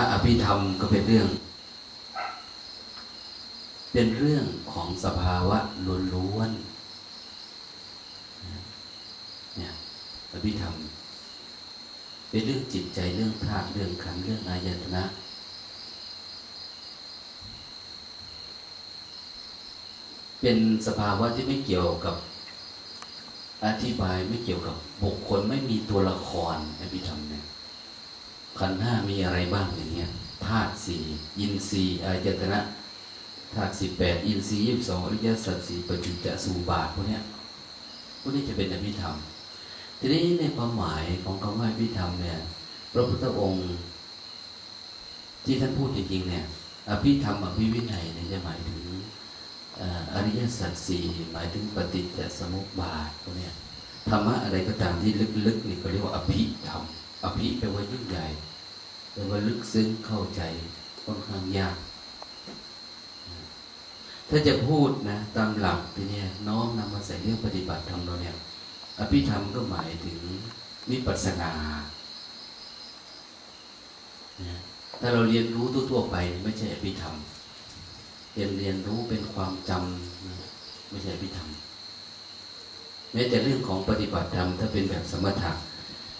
ถ้าอภิธรรมก็เป็นเรื่อง เป็นเรื่องของสภาวะล้วนๆเนี่ยอภิธรรม เป็นเรื่องจิตใจเรื่องธาตุเรื่องขันเรื่องอายตนะ เป็นสภาวะที่ไม่เกี่ยวกับอธิบายไม่เกี่ยวกับบุคคลไม่มีตัวละครอภิธรรมเนี่ย ขันห้ามีอะไรบ้างอย่างเงี้ยธาตุสี่อินทรีย์อายตนะธาตุสิบแปดอินทรีย์ยี่สิบสองอริยสัจสี่ปฏิจจสุบาทพวกเนี้ยพวกนี้จะเป็นอภิธรรม ทีนี้ในความหมายของคำว่าอภิธรรมเนี่ยพระพุทธองค์ ที่ท่านพูดจริงๆเนี่ยอภิธรรมอภิวินัยเนี่ยจะหมายถึงอริยสัจสี่หมายถึงปฏิจจสมุปบาทพวกนี้ธรรมะอะไรก็ตามที่ลึกๆนี่ก็เรียกว่าอภิธรรม อภิแปลว่ายิ่งใหญ่แปลว่าลึกซึ้งเข้าใจค่อนข้างยาก ถ้าจะพูดนะ ตามหลักทีนี้น้อมนำมาใส่เรื่องปฏิบัติธรรมเราเนี่ยอภิธรรมก็หมายถึงวิปัสสนาถ้าเราเรียนรู้ทั่วๆไป ไม่ใช่อภิธรรมเรียนเรียนรู้เป็นความจำไม่ใช่อภิธรรมแม้แต่เรื่องของปฏิบัติธรรมถ้าเป็นแบบสมถะ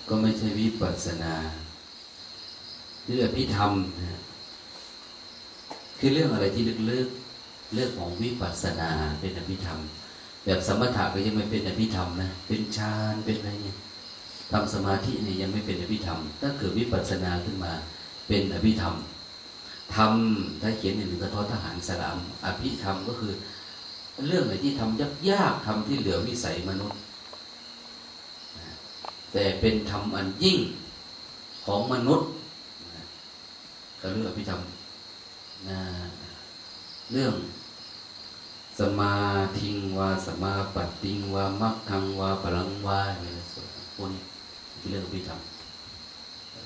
ก็ไม่ใช่วิปัสนาหรืออภิธรรมนะคือเรื่องอะไรที่ลึกๆเรื่องของวิปัสสนาเป็นอภิธรรม แบบสมถะก็ยังไม่เป็นอภิธรรมนะเป็นฌานเป็นอะไรเนี่ยทำสมาธิเนี่ยยังไม่เป็นอภิธรรม ถ้าเกิดวิปัสสนาขึ้นมาเป็นอภิธรรมทำถ้าเขียนหนึ่งกระท้อทหารสลาม อภิธรรมก็คือ เรื่องอะไหนที่ทำยากยากทำที่เหลือวิสัยมนุษย์ แต่เป็นธรรมอันยิ่งของมนุษย์ก็เรื่องอภิธรรมเรื่องสมาทิงวาสมาปัตติงวามักทังวาพลังวาอะไรส่วนพวกนี้เรื่องอภิธรรม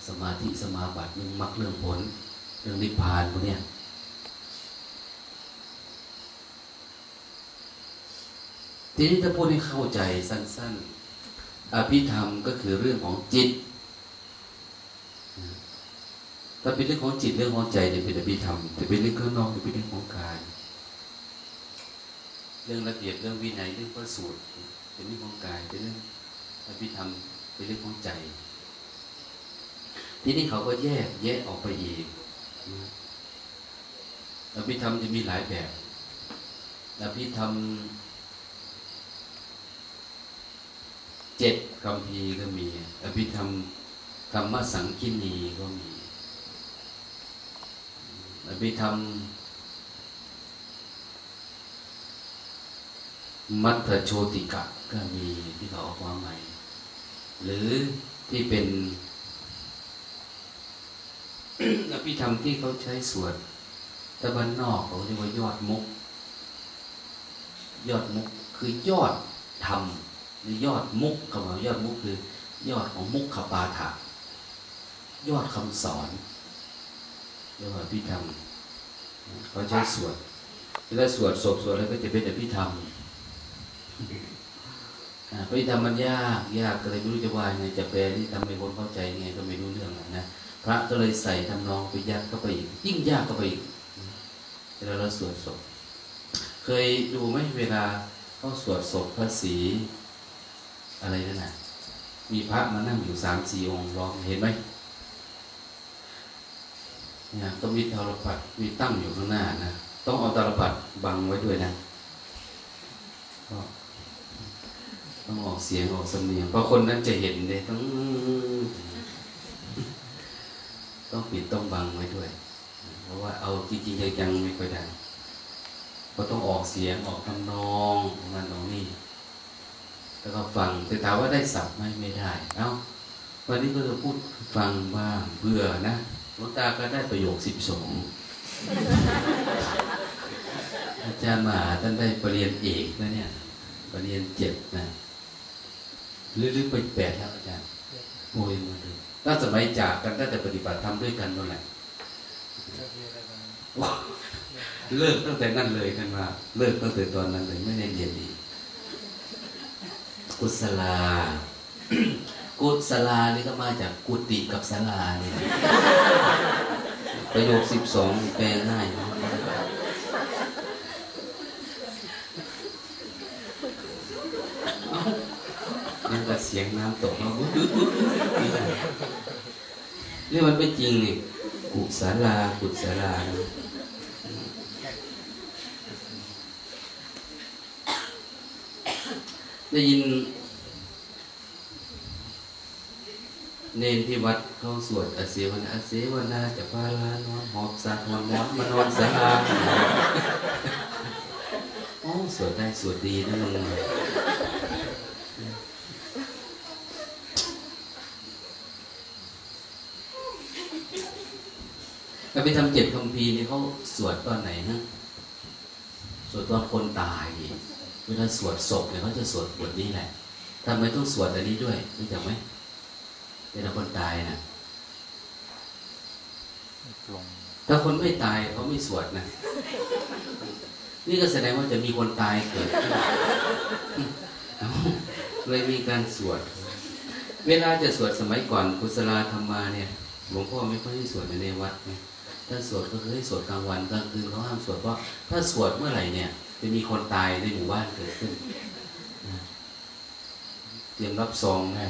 สมาธิสมาบัติเรื่องมรรคเรื่องผล เรื่องนิพพานพวกนี้ทีนี้ถ้าพูดให้เข้าใจสั้น ๆ อภิธรรมก็คือเรื่องของจิต ถ้าเป็นเรื่องของจิตเรื่องของใจจะเป็นอภิธรรมแต่เป็นเรื่องข้างนอกจะเป็นเรื่องของกาย เรื่องระเบียบเรื่องวินัยเรื่องพระสูตรเป็นเรื่องของกายเป็นเรื่องอภิธรรมเป็นเรื่องของใจ ทีนี้เขาก็แยกแยกออกไปอีกอภิธรรมจะมีหลายแบบอภิธรรม เจ็ดคำพีก็มี อภิธรรมธรรมสังคินีก็มี อภิธรรม มัทโชติกะก็มีที่เขาออกมาใหม่ หรือที่เป็นอภิธรรมที่เขาใช้สวดตะบันนอกเขาเรียกว่ายอดมุก ยอดมุกคือยอดธรรม หรือยอดมุกคำว่ายอดมุกคือ ยอดของมุกขปาถะยอดคำสอนเรียกว่าพิธรรมเขาใช้สวดเวลาสวดศพสวดแล้วก็จะเป็นอภิธรรมอภิธรรมมันยากยากก็เลยไม่รู้จะว่าไงจะแปลที่ทำให้คนเข้าใจไงก็ไม่รู้เรื่องนะพระก็เลยใส่ทำนองไปยัดเข้าไปอีกยิ่งยากเข้าไปอีกเวลาเราสวดศพเคยดูไหมเวลาเขาสวดศพพระศรี อะไรนั่นน่ะ มีพระมานั่งอยู่สามสี่องค์ร้องเห็นไหมเนี่ยต้องมีตาลปัดมีตั้งอยู่ข้างหน้านะต้องเอาตาลปัดบังไว้ด้วยนะก็ต้องออกเสียงออกสำเนียงเพราะคนนั้นจะเห็นเลยต้องต้องปิดต้องบังไว้ด้วย เพราะว่าเอาจริงๆจังๆไม่ค่อยได้ก็ต้องออกเสียงออกทำนองของมันตรงนี้ แล้วก็ฟังแต่ถามว่าได้สับไหมไม่ได้เอ้าวันนี้ก็จะพูดฟังบ้างเบื่อนะหลวงตาก็ได้ประโยคสิบสองอาจารย์มหาท่านได้ปรริญญาเอกนะเนี่ยปรริญญาเจ็ดนะหรือหรือไปแปดแล้วอาจารย์โวยมาเลยถ้าสมัยจากกันก็จะปฏิบัติธรรมด้วยกันนั่นแหละเลิกตั้งแต่นั้นเลยกันว่าเลิกตั้งแต่ตอนนั้นเลยไม่ได้เรียนดีกุศลา กุศลานี่ก็มาจากกุฏิกับศาลาเนี่ยประโยคสิบสองแปลง่ายนะนั่นก็เสียงน้ำตกมาบุ๊ดบุ๊ดบุ๊ดนี่นะนี่มันไม่จริงนี่กุศลากุศลานะ ได้ยิน เนนที่วัดเขาสวดอเสวนาอเสวนาจะพาลานอนหอบสักหอนมอนมานอนสลาโอ้สวดได้สวดดีนะมึงถ้าไปทำเจ็ดคำพีนี่เขาสวดตอนไหนฮะสวดตอนคนตาย เวลาสวดศพเนี่ยเขาจะสวดบทนี้แหละทำไมต้องสวดอันนี้ด้วยรู้จักไหมเวลาคนตายนะถ้าคนไม่ตายเขาไม่สวดนะ นี่ก็แสดงว่าจะมีคนตายเกิดขึ้นเลยมีการสวด เวลาจะสวดสมัยก่อนกุศลธรรมาเนี่ยหลวงพ่อไม่ค่อยให้สวดในวัดนะถ้าสวดก็คือให้สวดกลางวันกลางคืนเขาห้ามสวดเพราะถ้าสวดเมื่อไหร่เนี่ย จะมีคนตายในหมู่บ้านเกิดขึ้น เตรียมรับซองได้